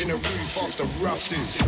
in the roof of the rafters.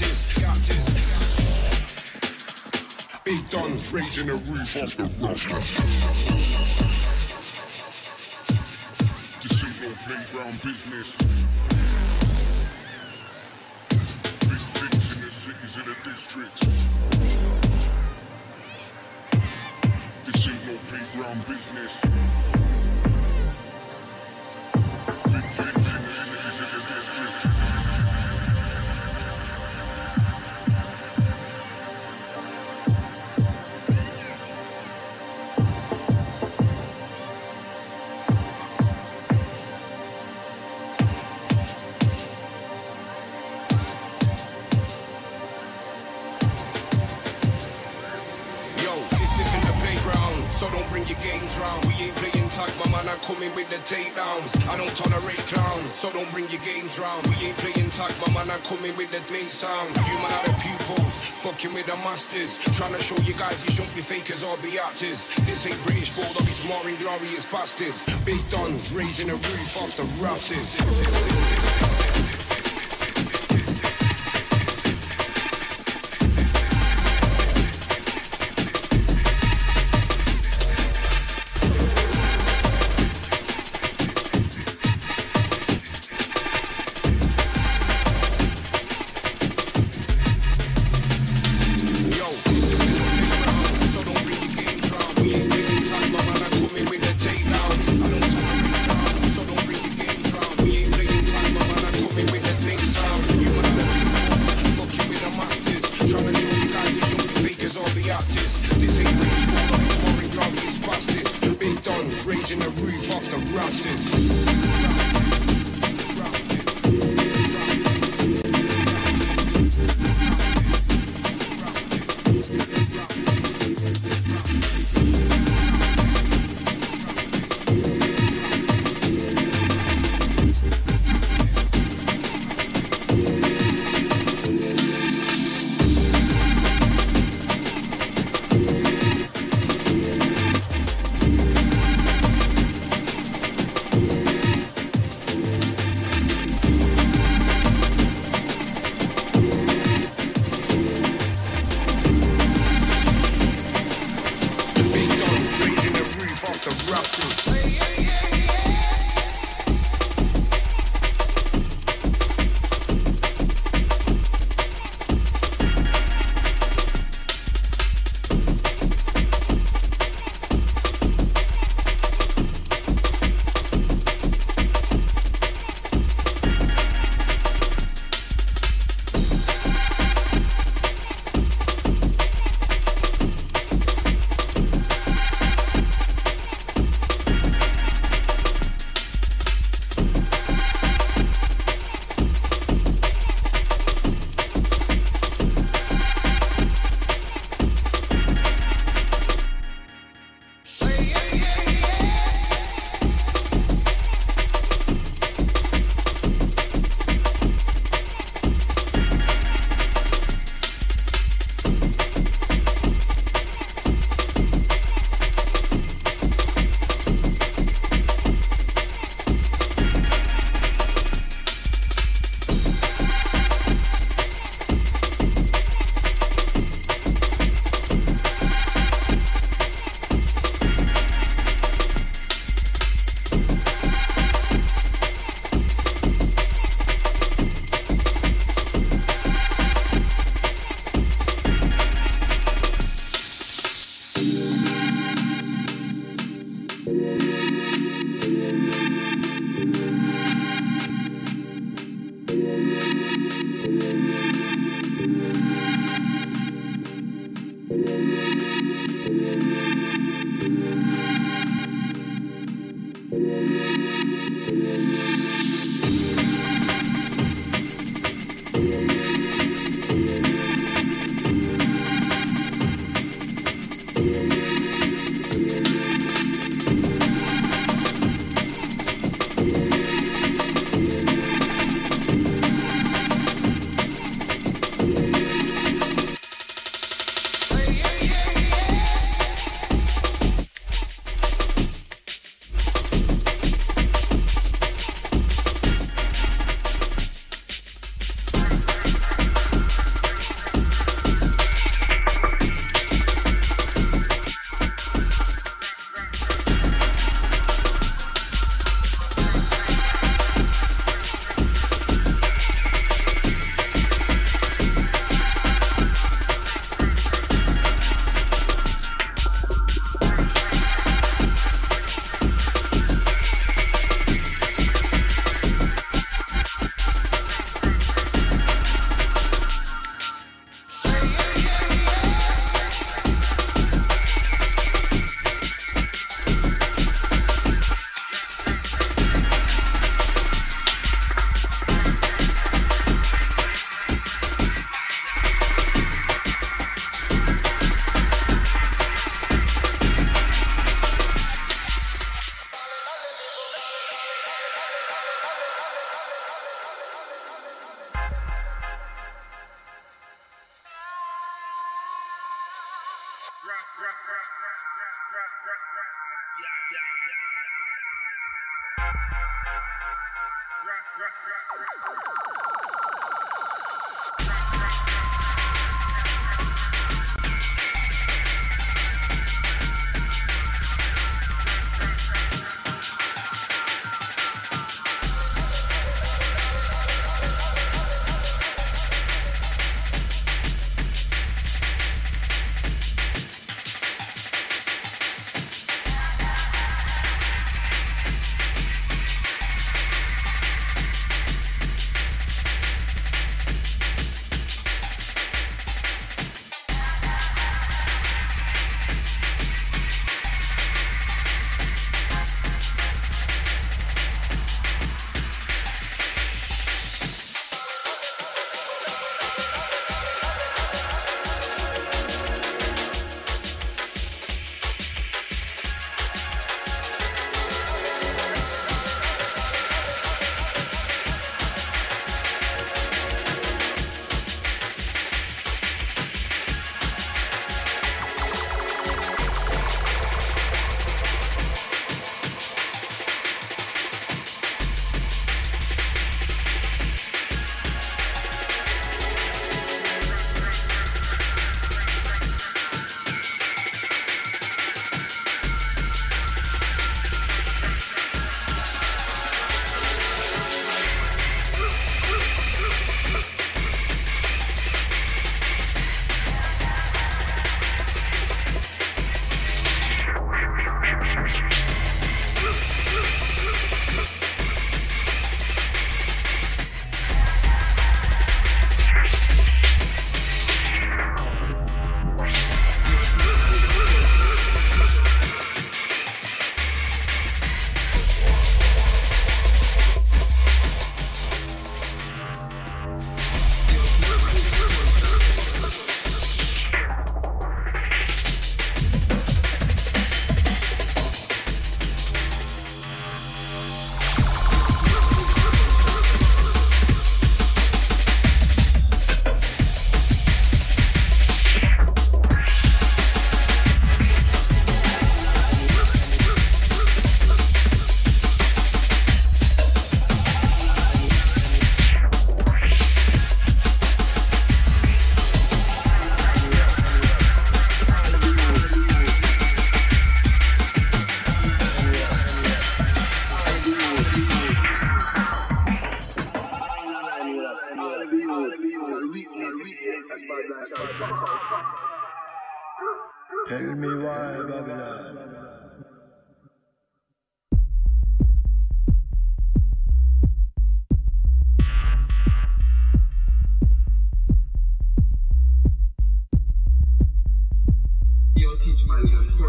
yachts, yachts. Big Don's raising the roof off the roster. This ain't no playground business. like takedowns. I don't tolerate clowns, so don't bring your games round. We ain't playing tag, my man, I'm coming with the main sound. You my other the pupils, fucking with the masters. Trying to show you guys you shouldn't be fakers or be actors. This ain't British Bulldog, it's more inglorious bastards. Big dons raising the roof off the rafters.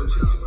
Jones.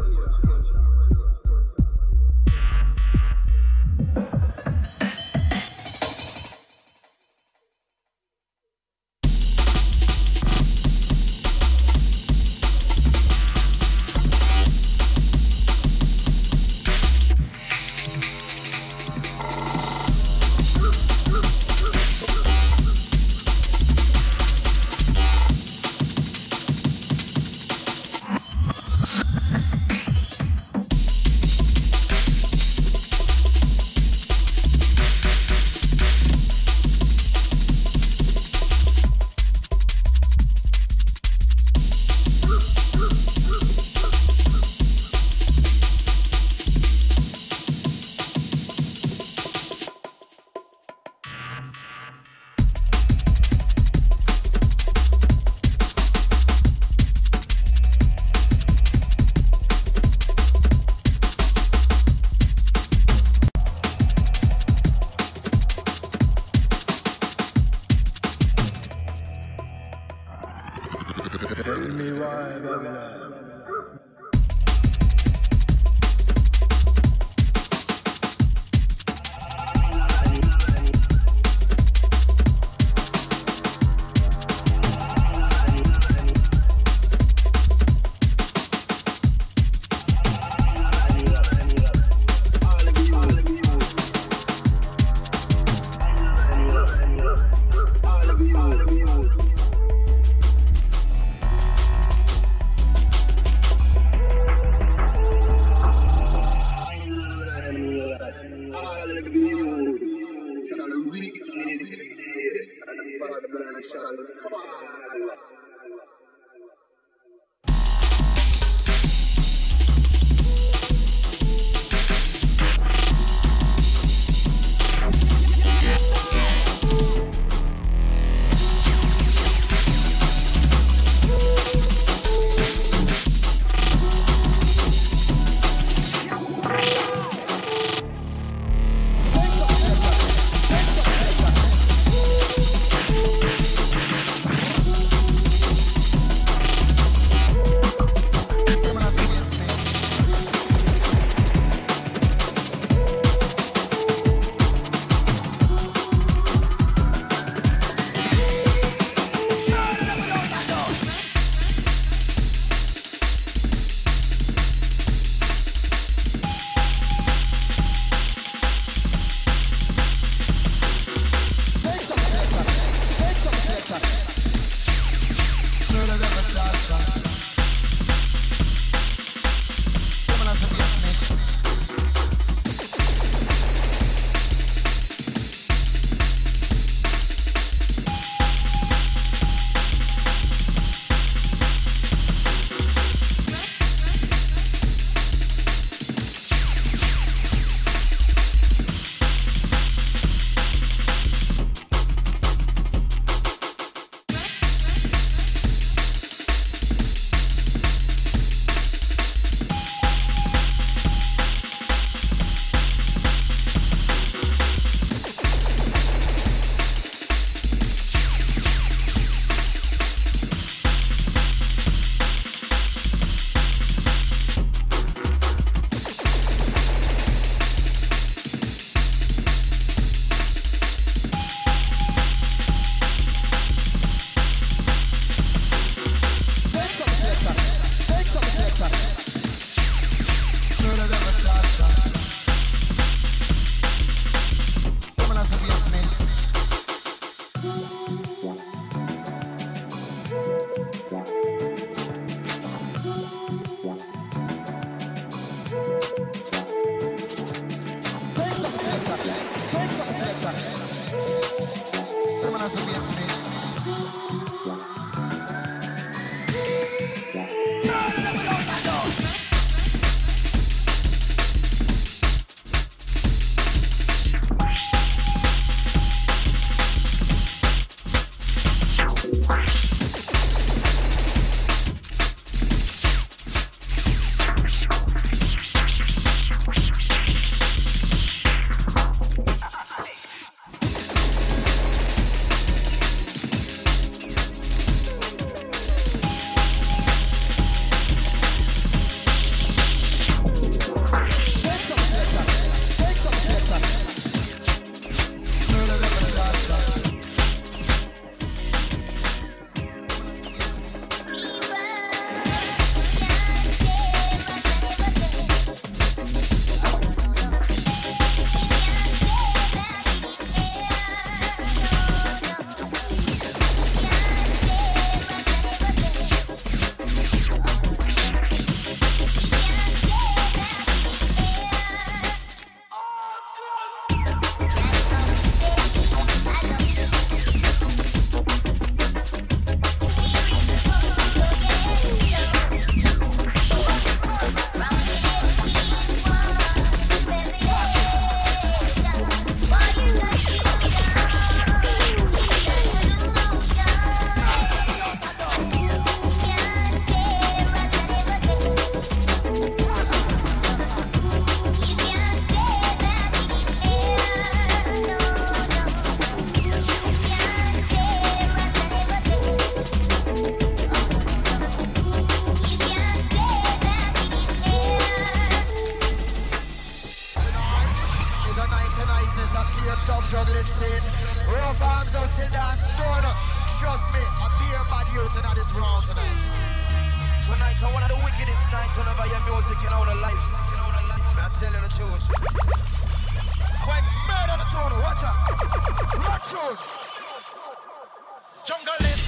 Jungle is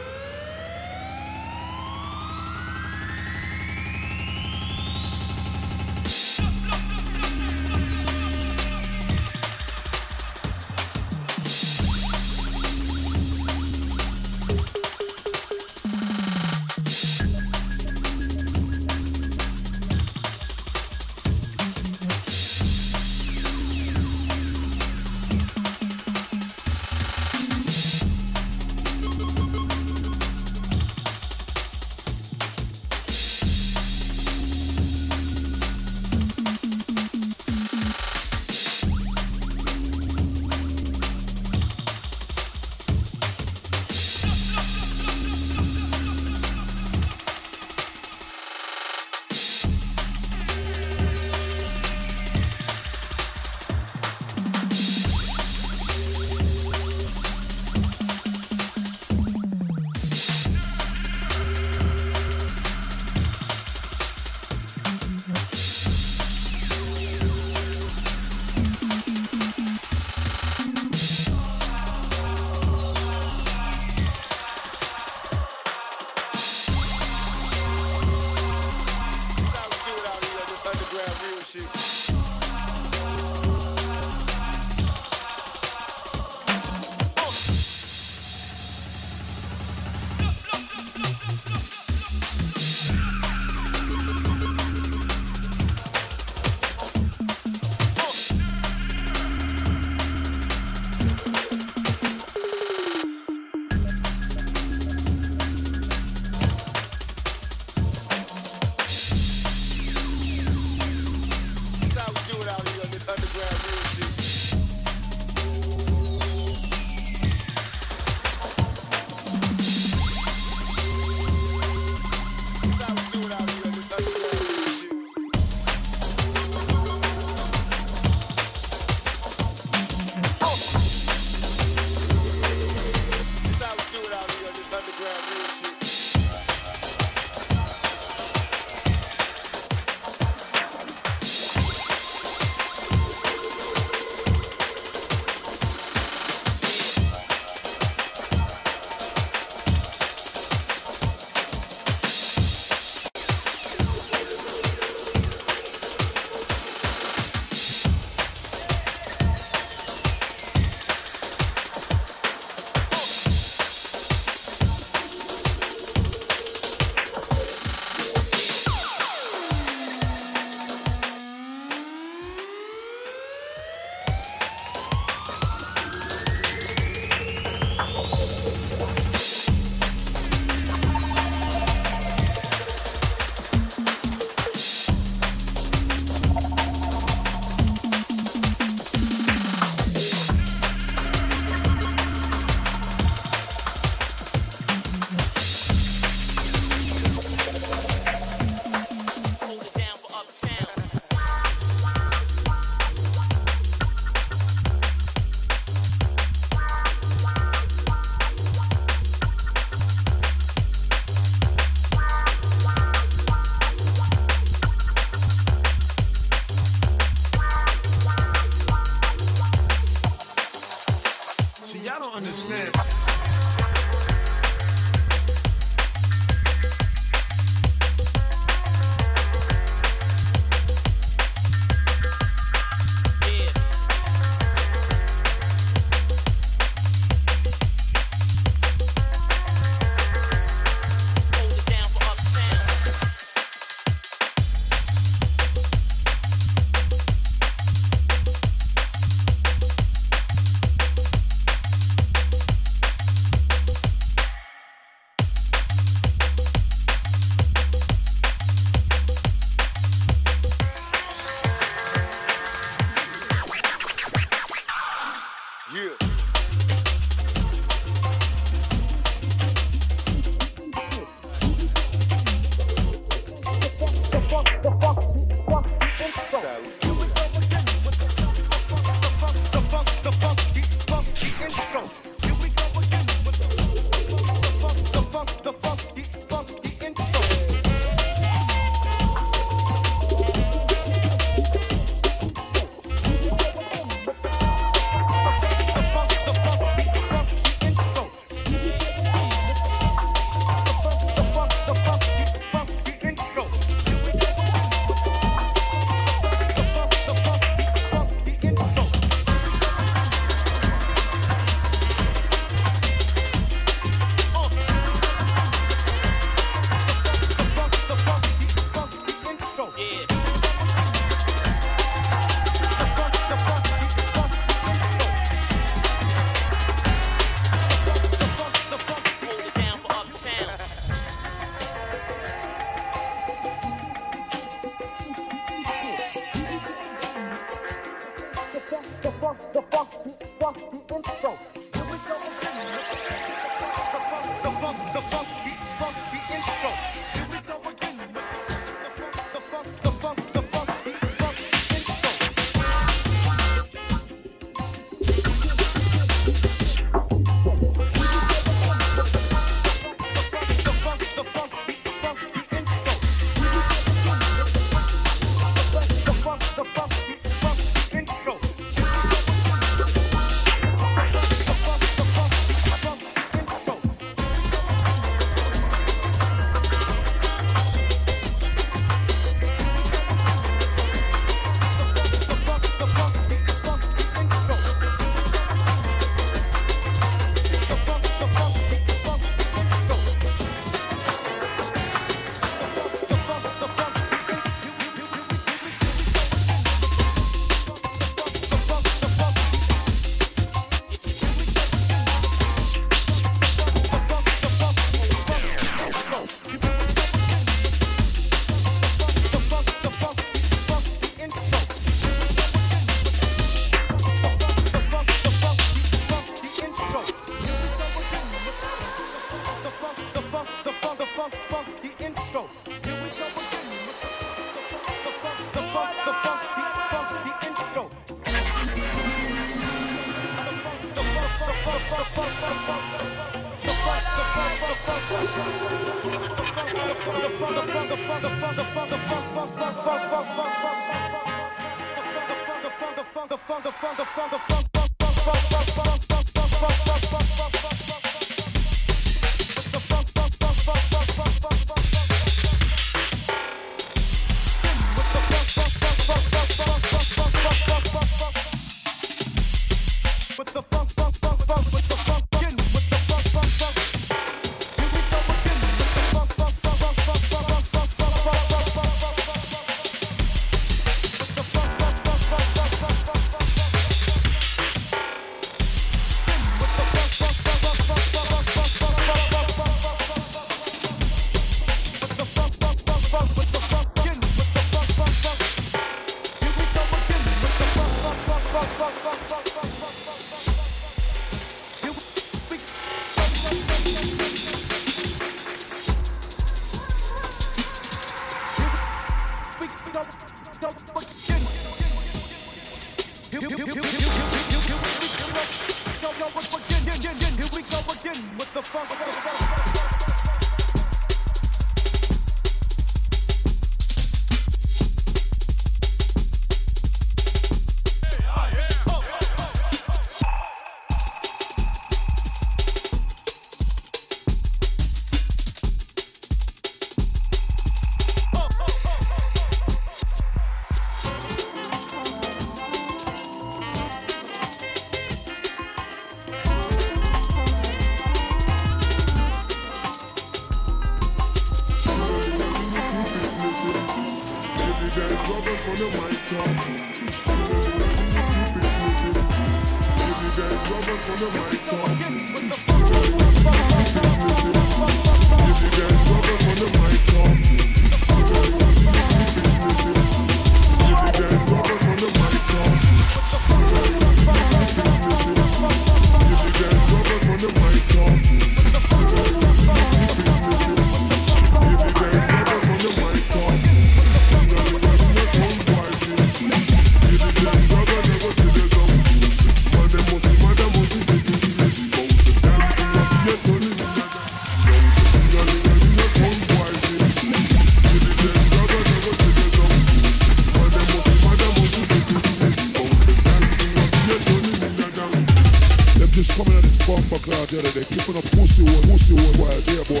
out the other day, keeping up pussy hole, pussy hole, boy, there, boy.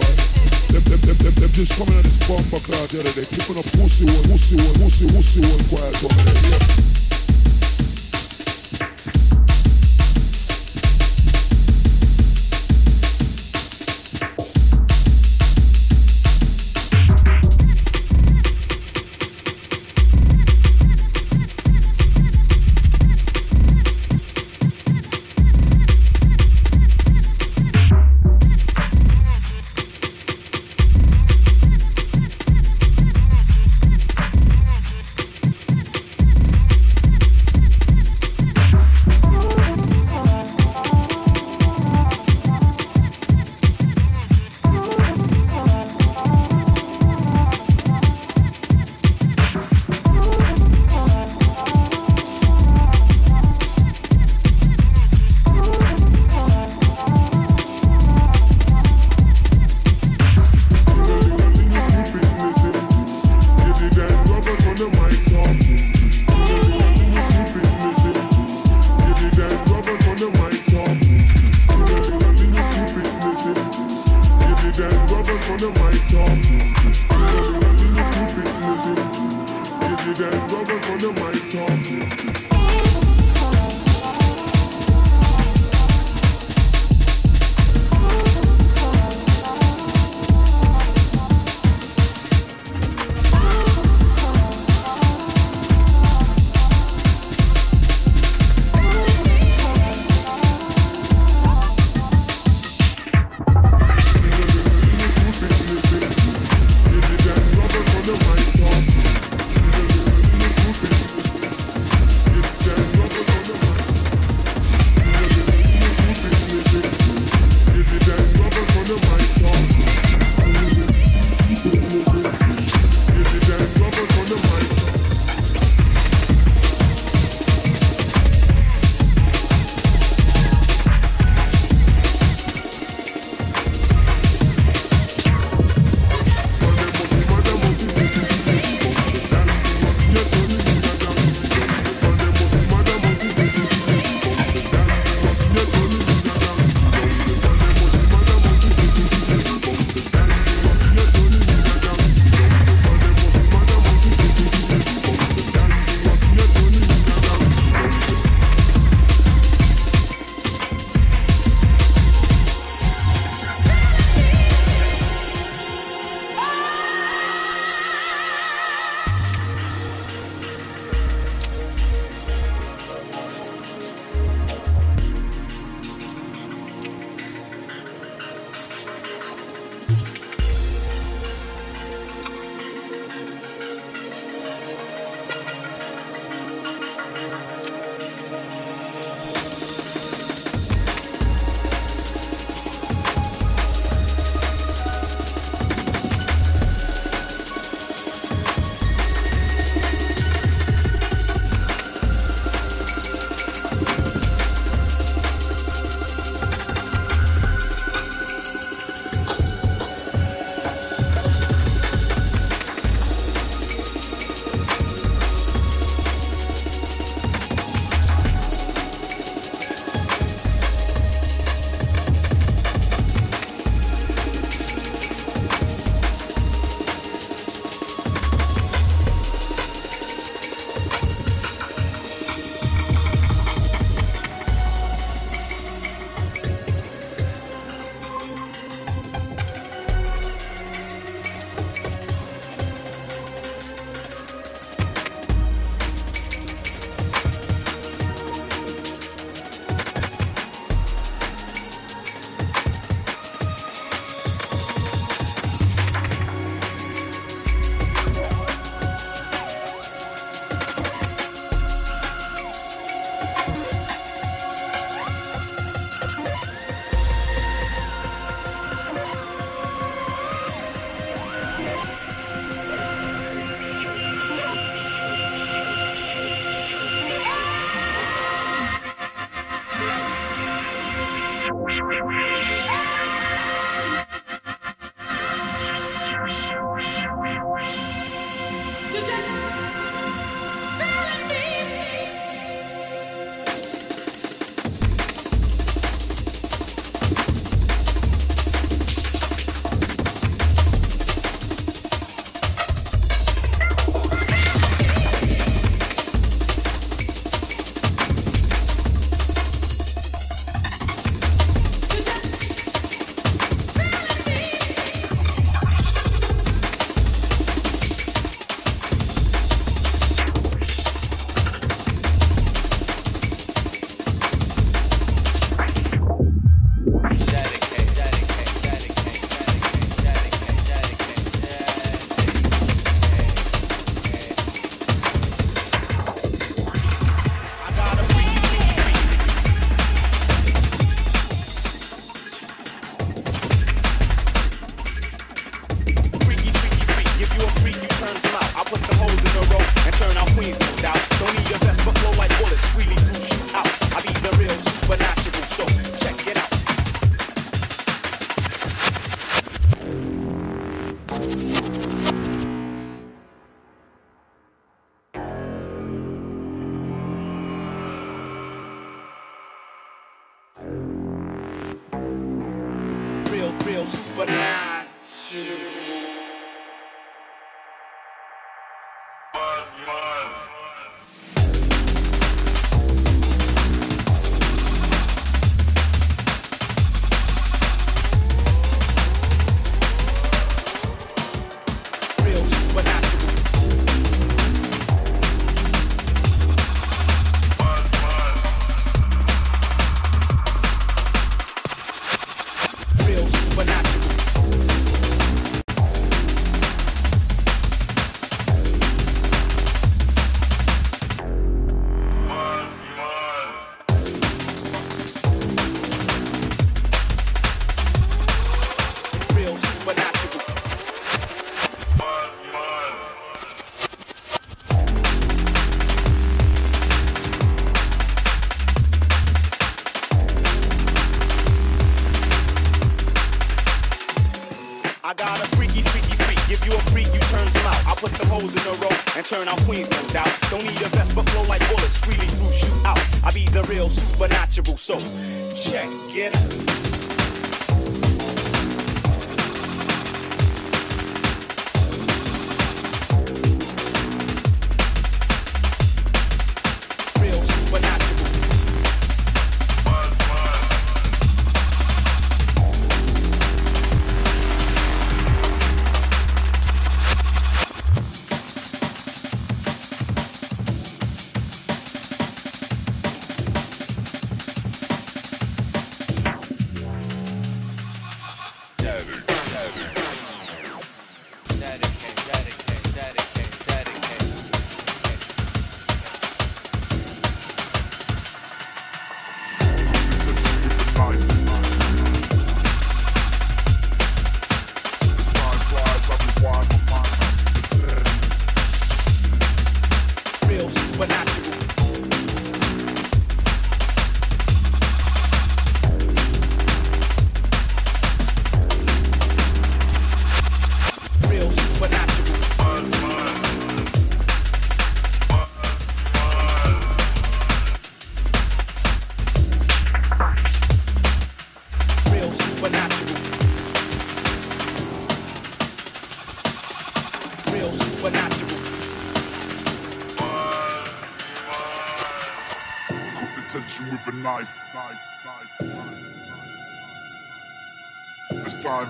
Them, them, them, them, them just coming at this bomber cloud the other day, keeping up pussy hole, pussy hole, pussy, pussy hole, boy, boy, yeah. I got a freaky, freaky freak. Give you a freak, you turn them out. I put the holes in a row and turn out queens, no doubt. Don't need a vest, but flow like bullets freely through shoot out. I be the real supernatural, so check it out.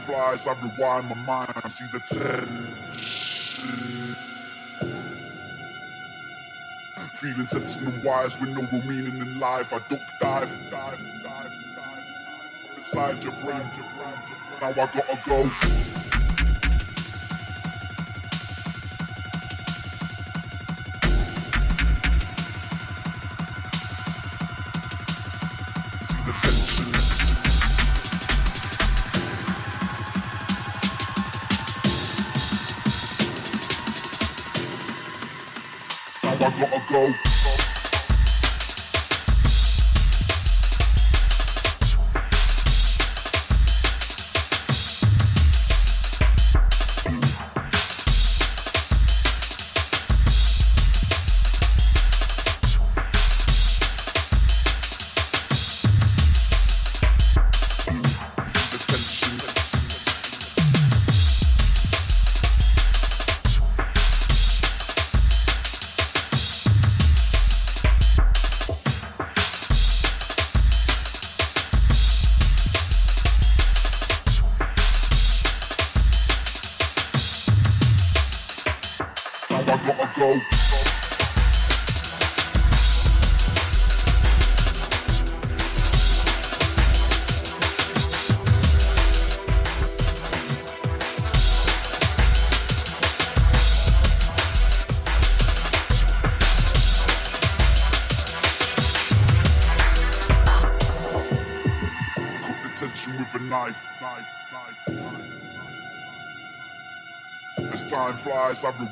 Flies, I rewind my mind, I see the ten. Feeling sensing and wires with no real meaning in life. I duck dive, dive, dive, dive. Beside your brain, now I gotta go. go.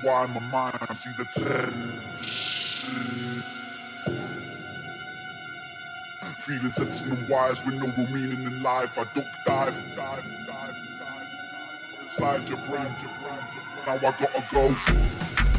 Rewind my mind, I see the ten. Feeling sensing and wires with no real meaning in life. I duck dive, dive, dive, dive. Inside your brain, now I gotta go.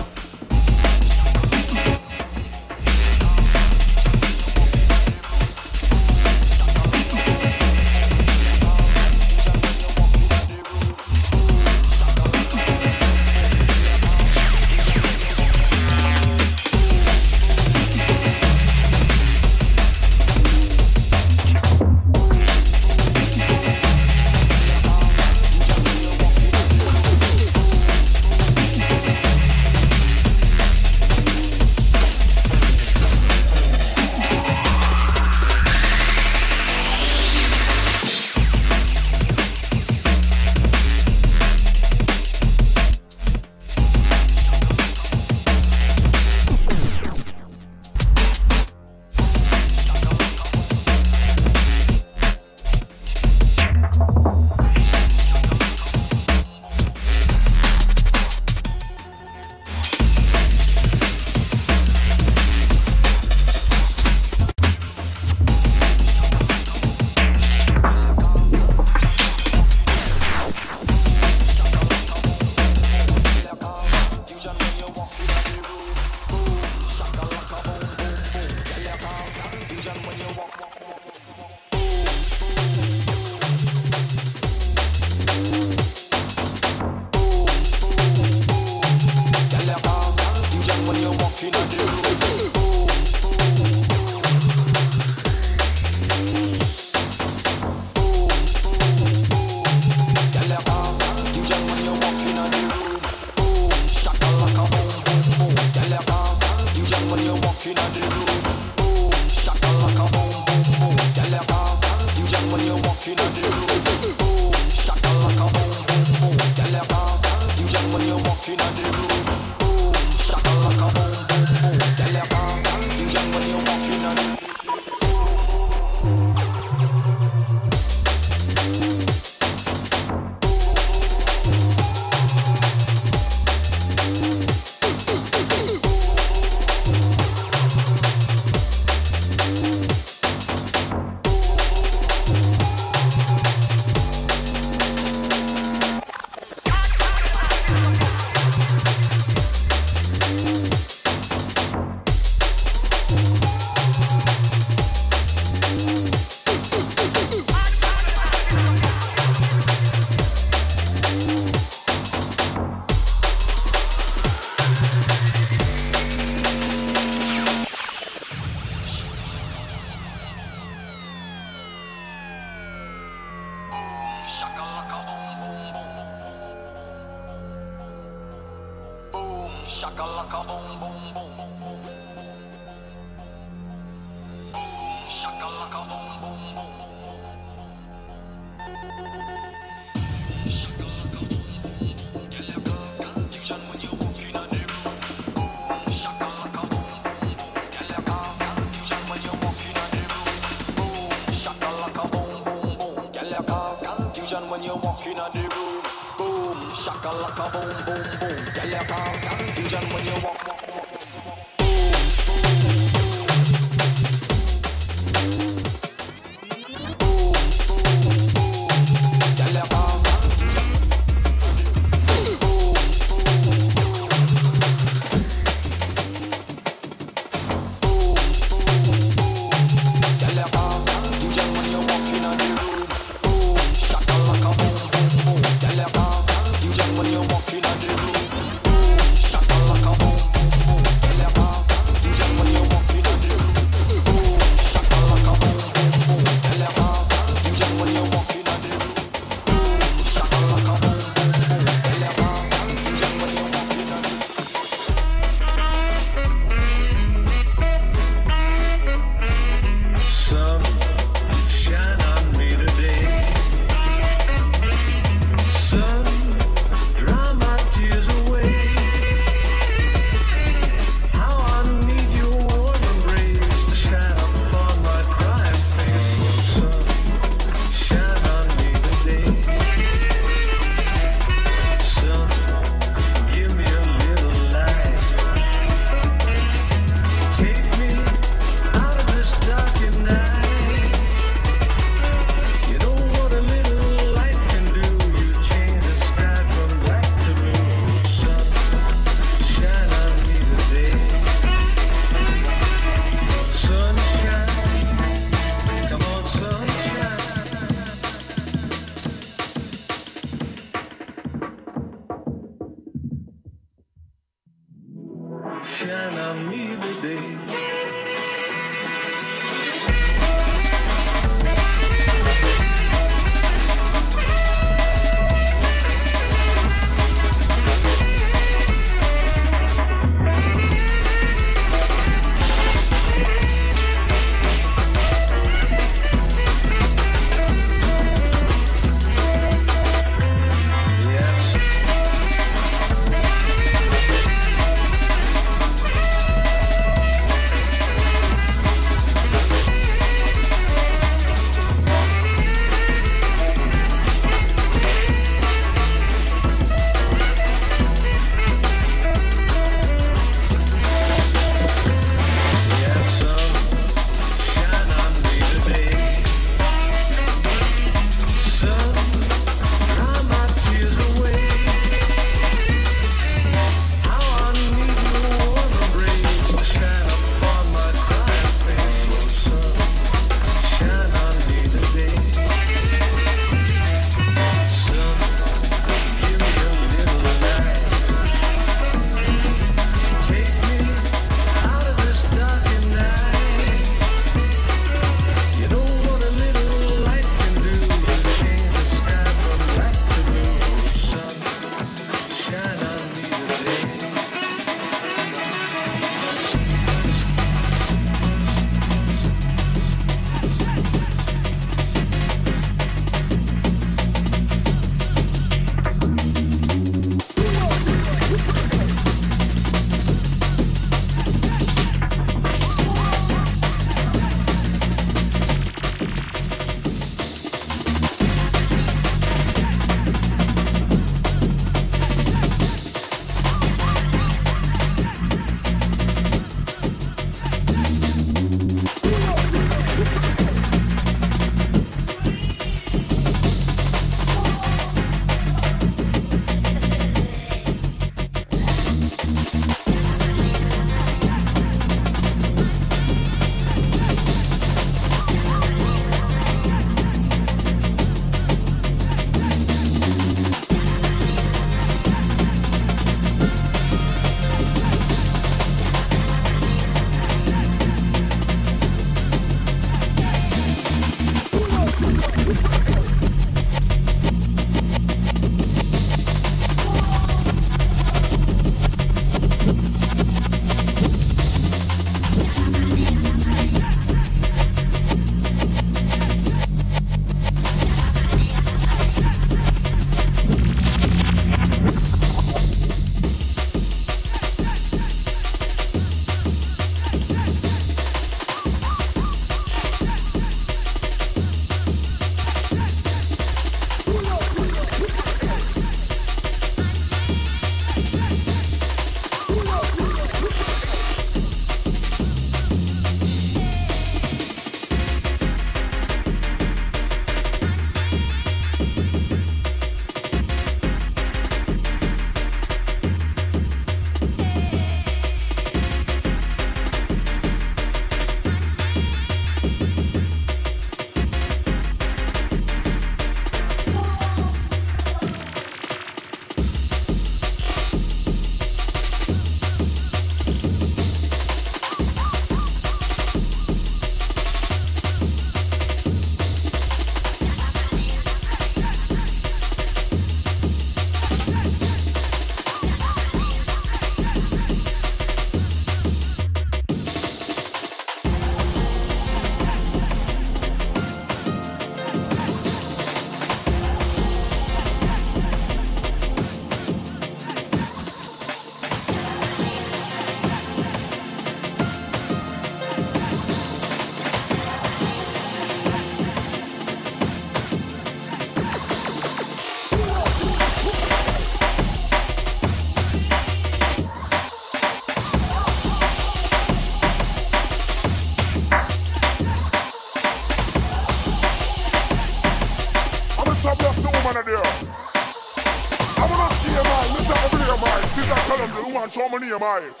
Nehemiah.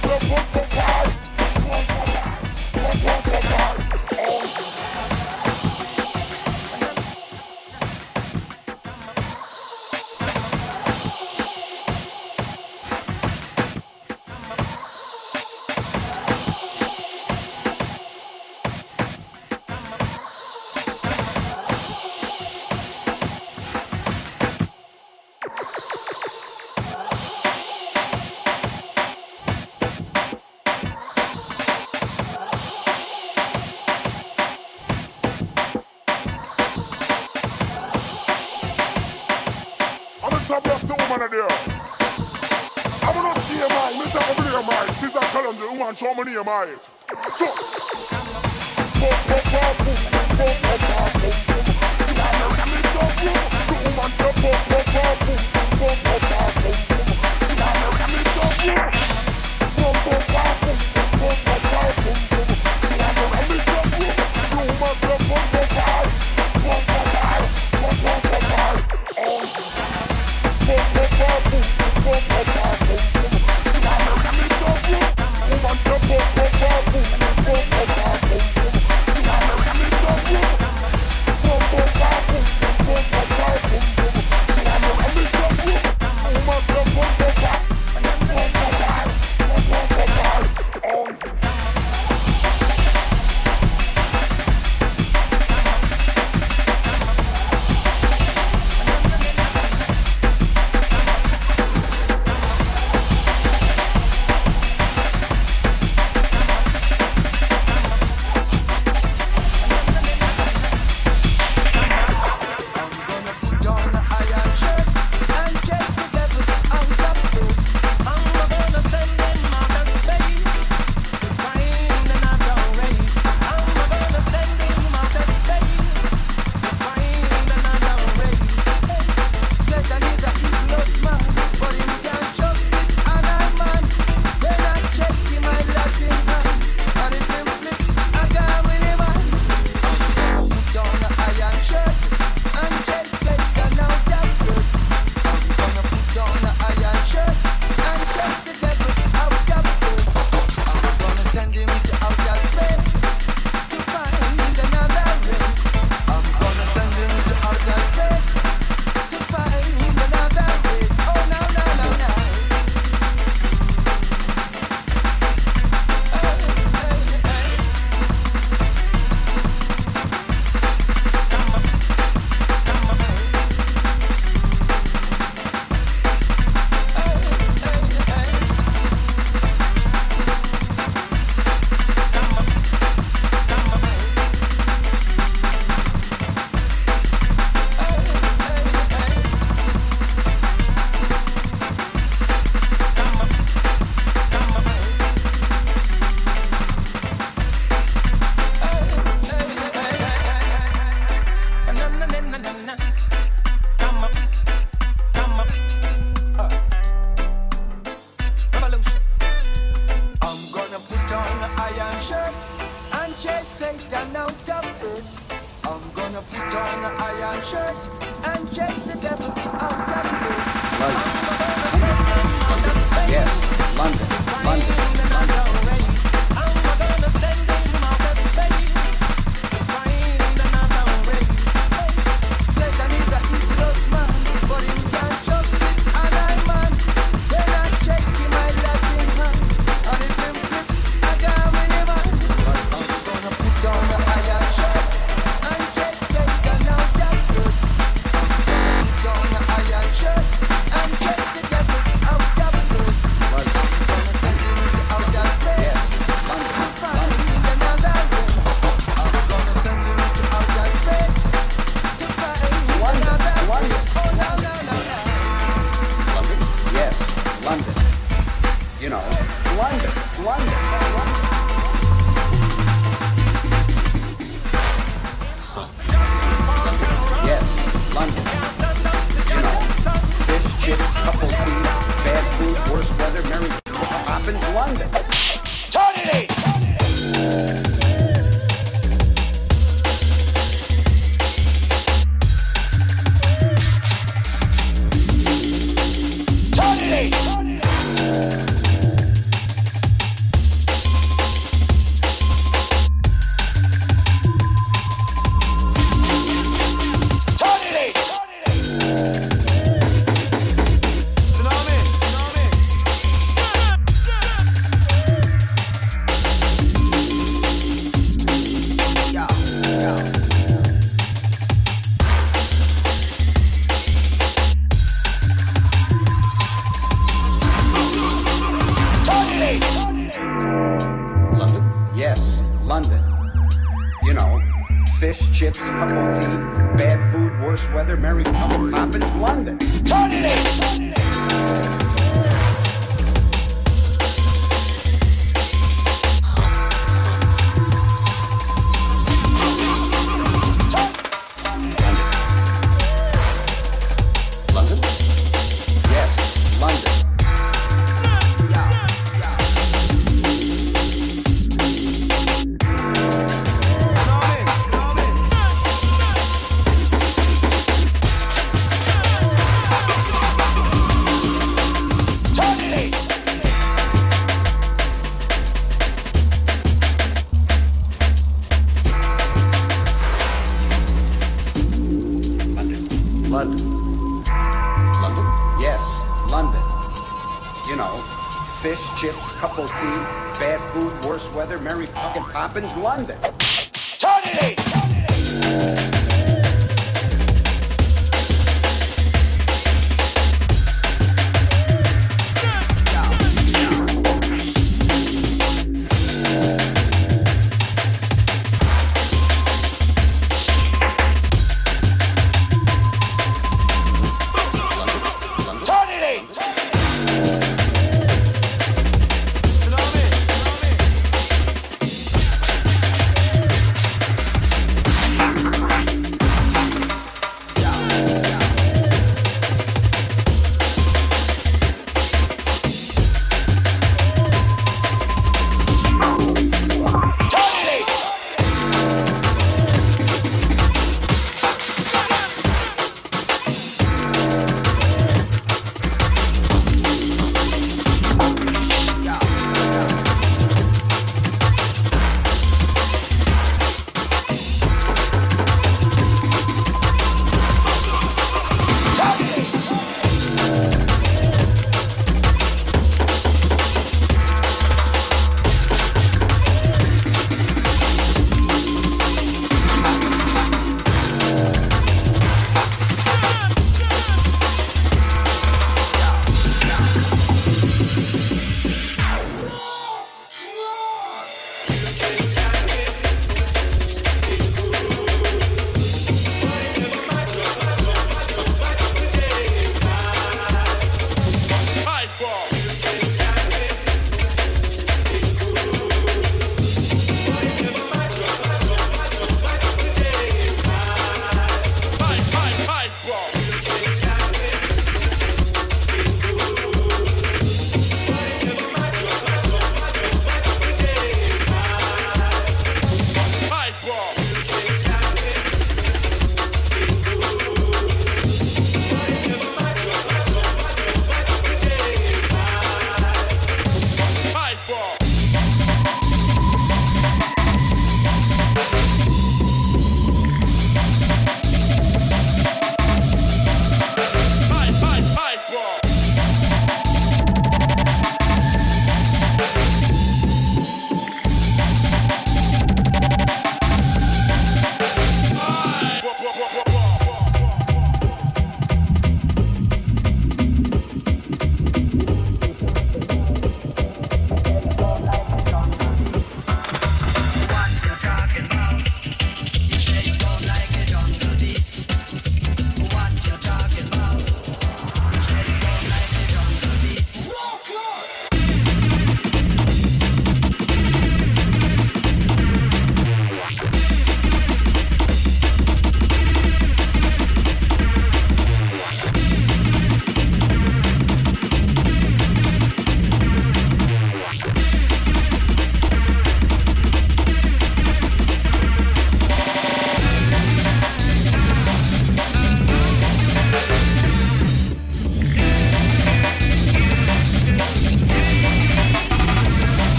provoca.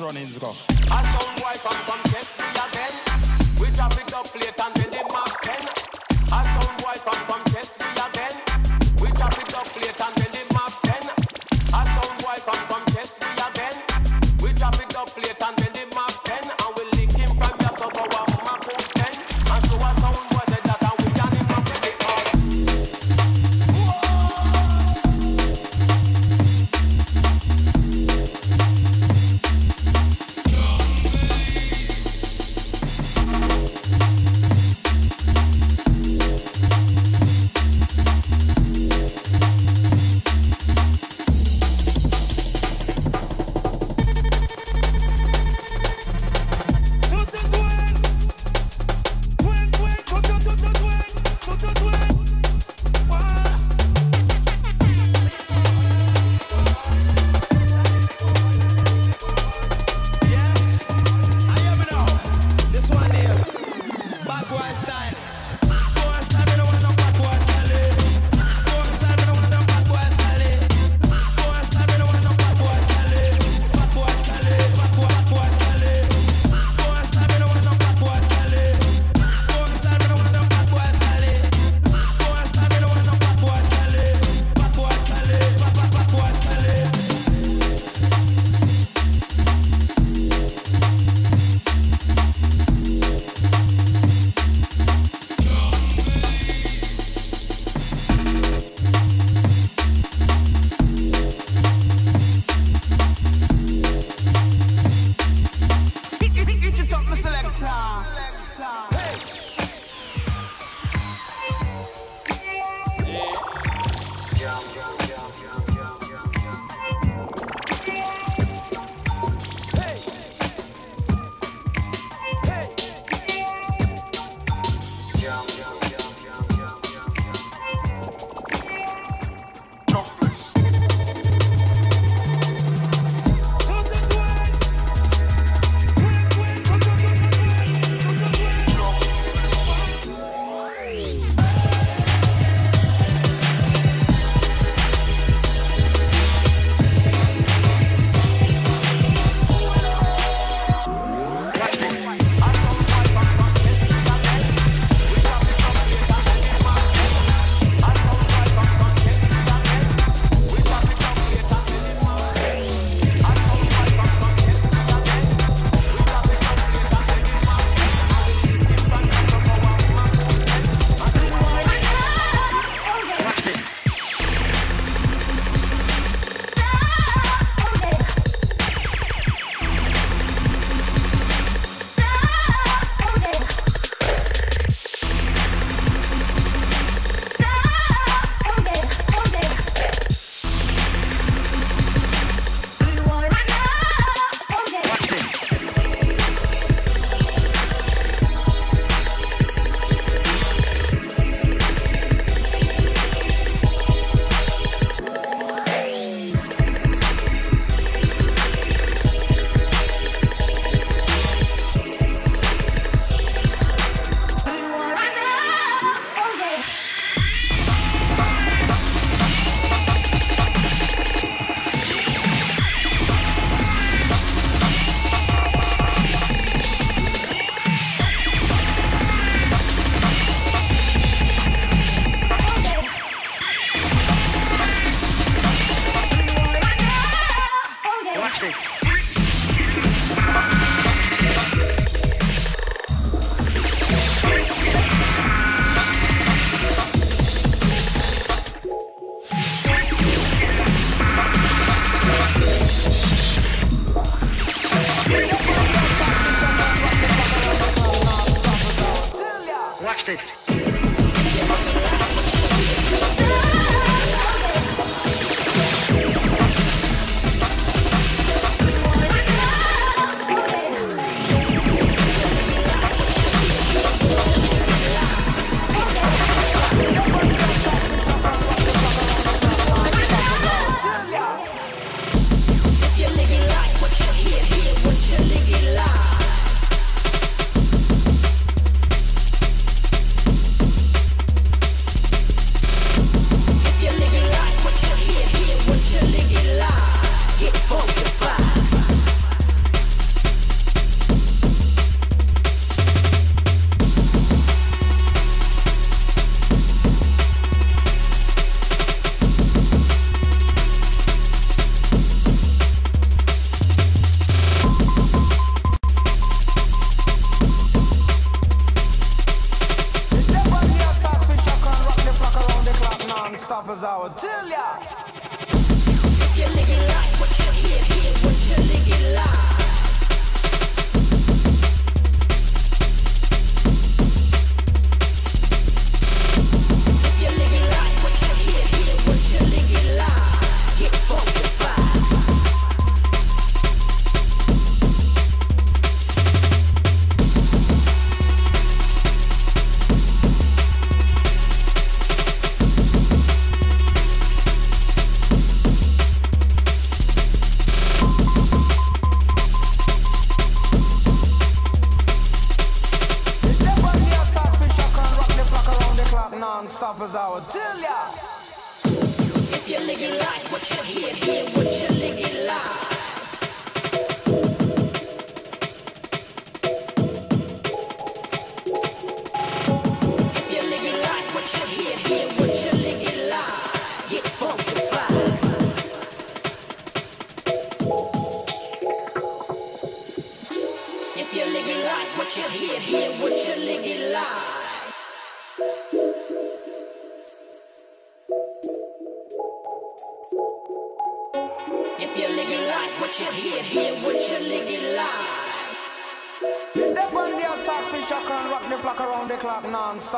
Runnings go.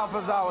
Alpazal.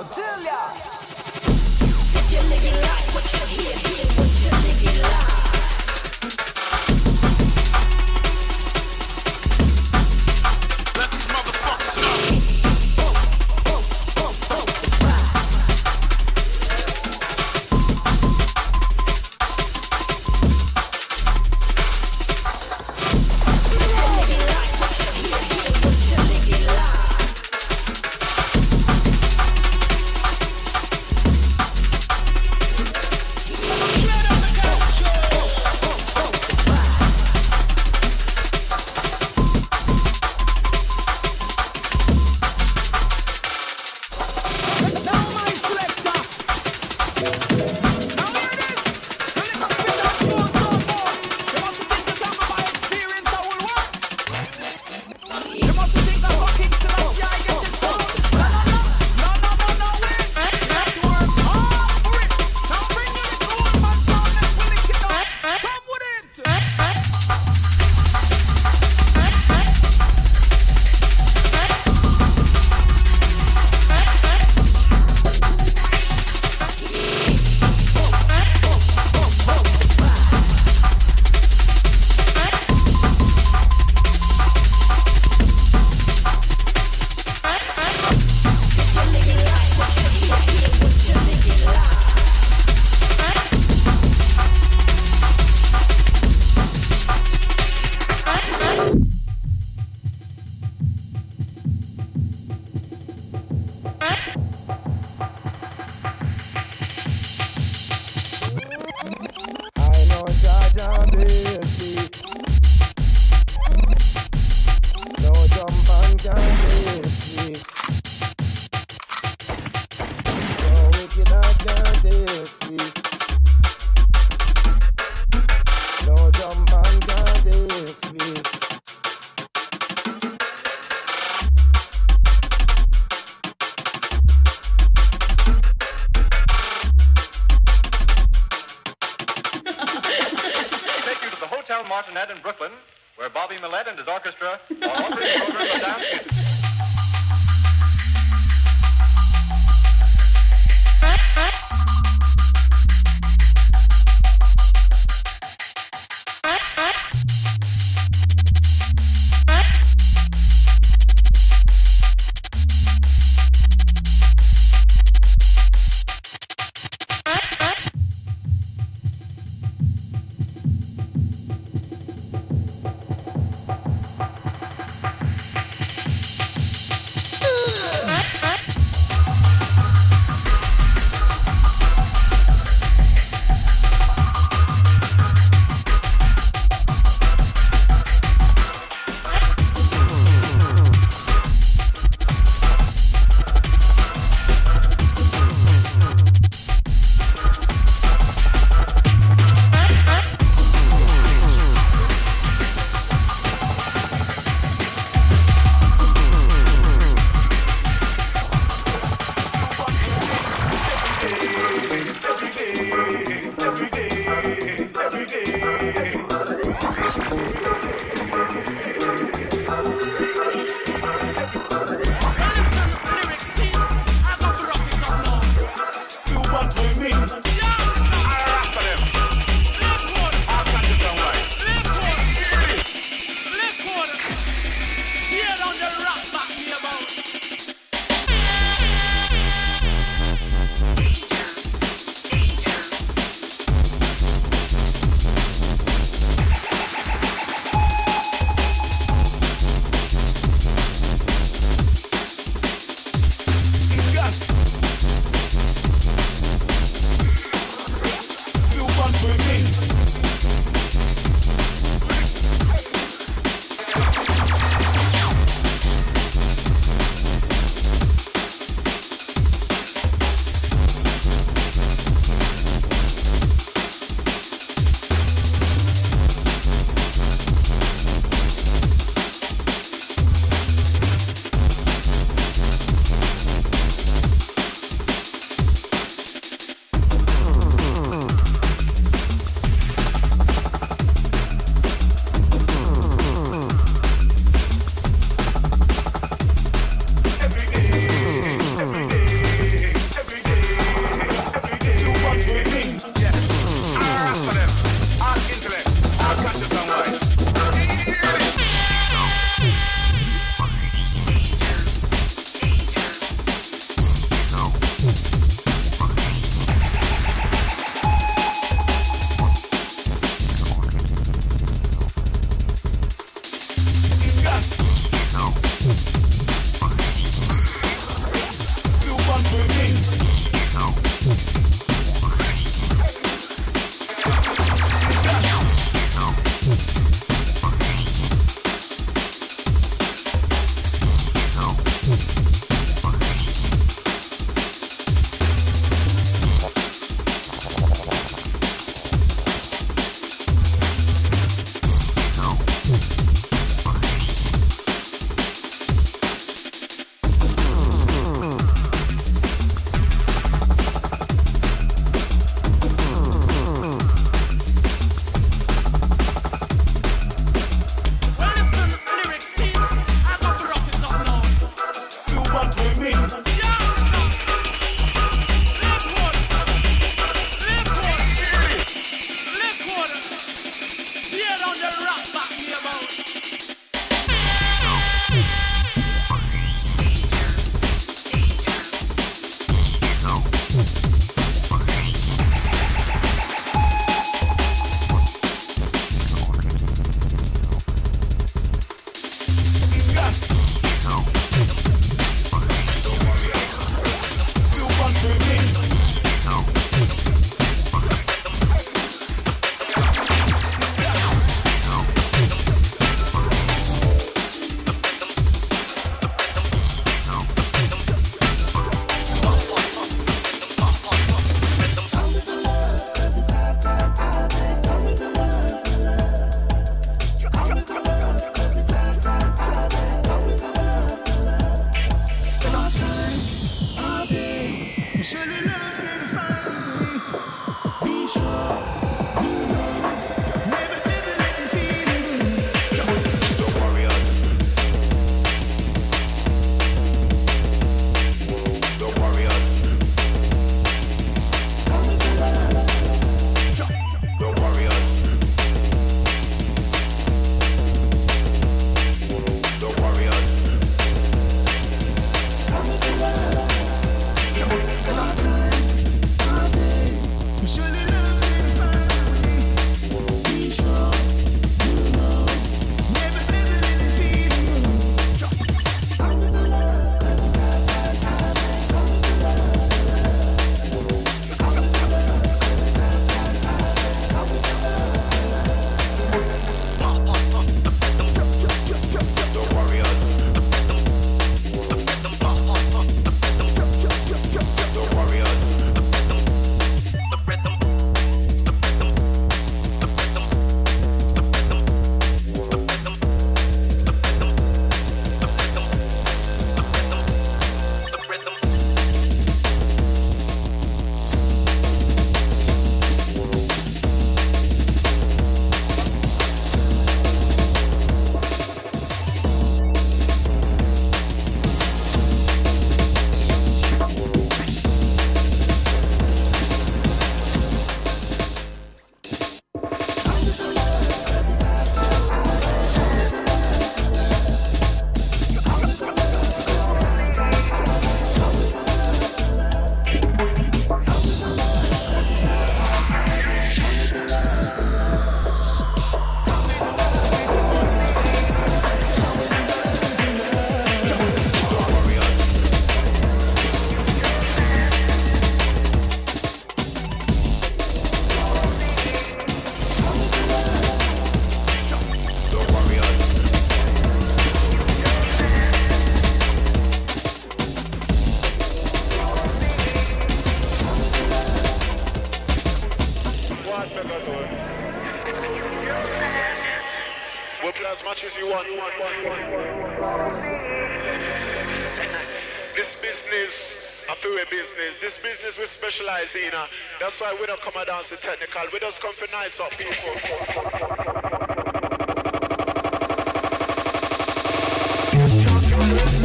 Listen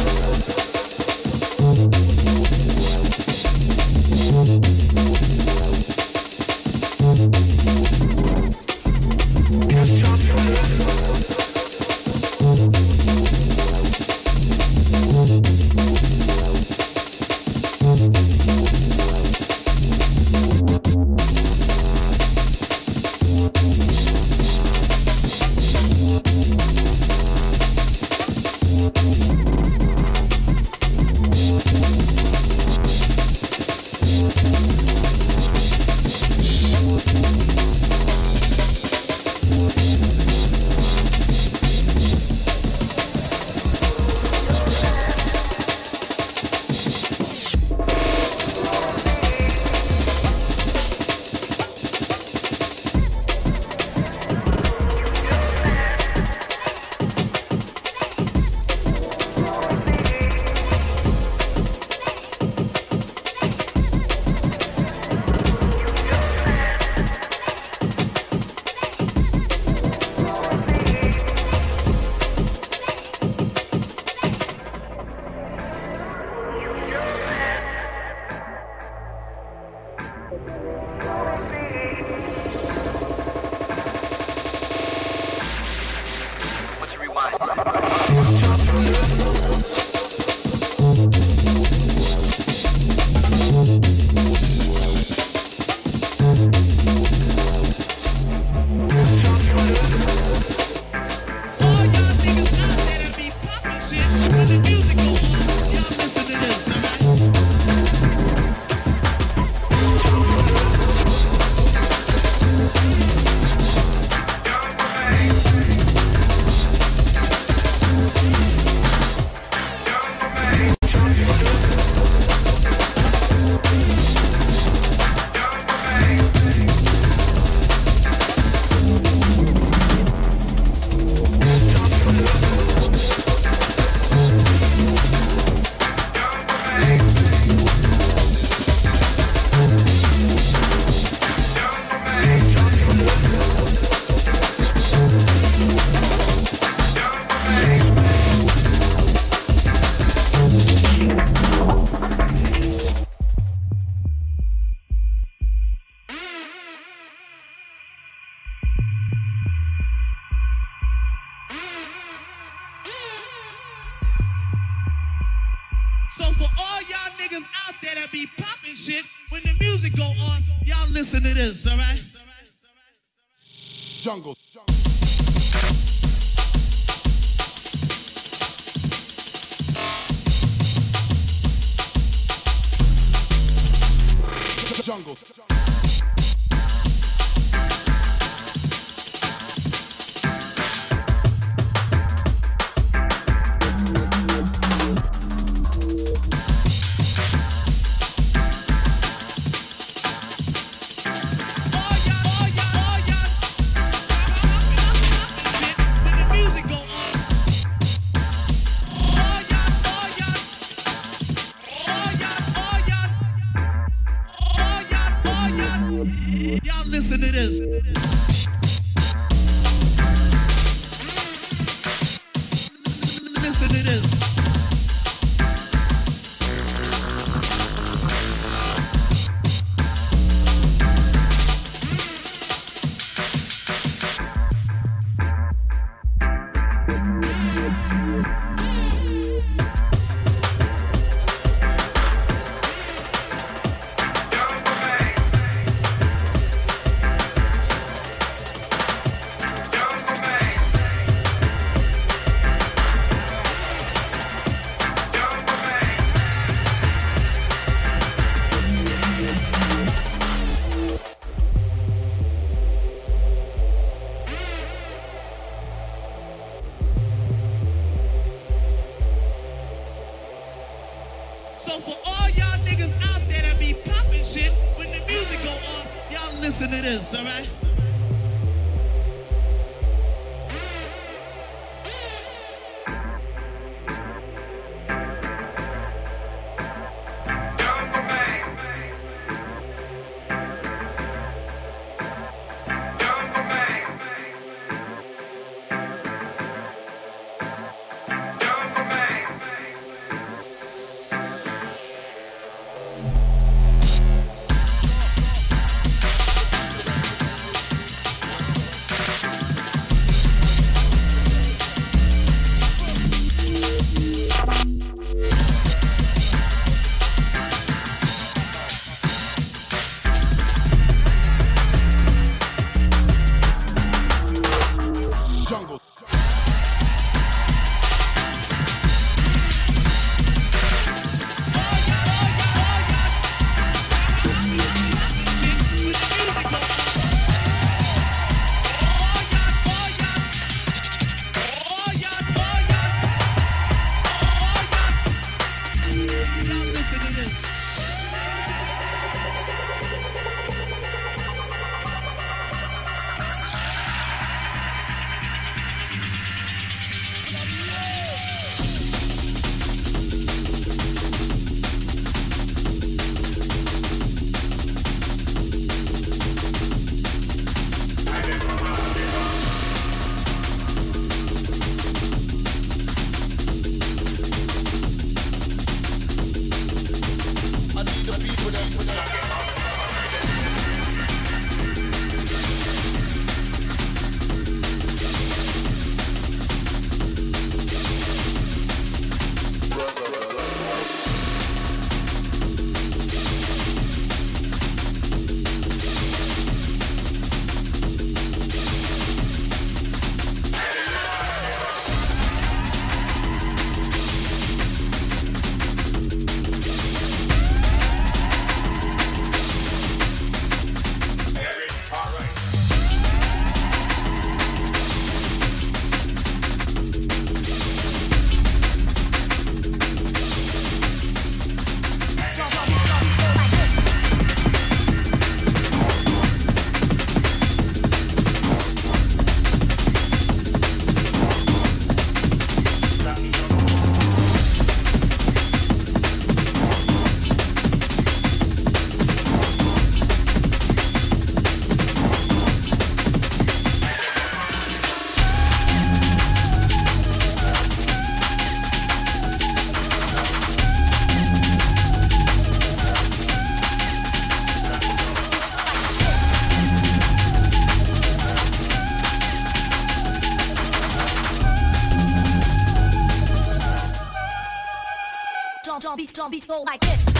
go like this.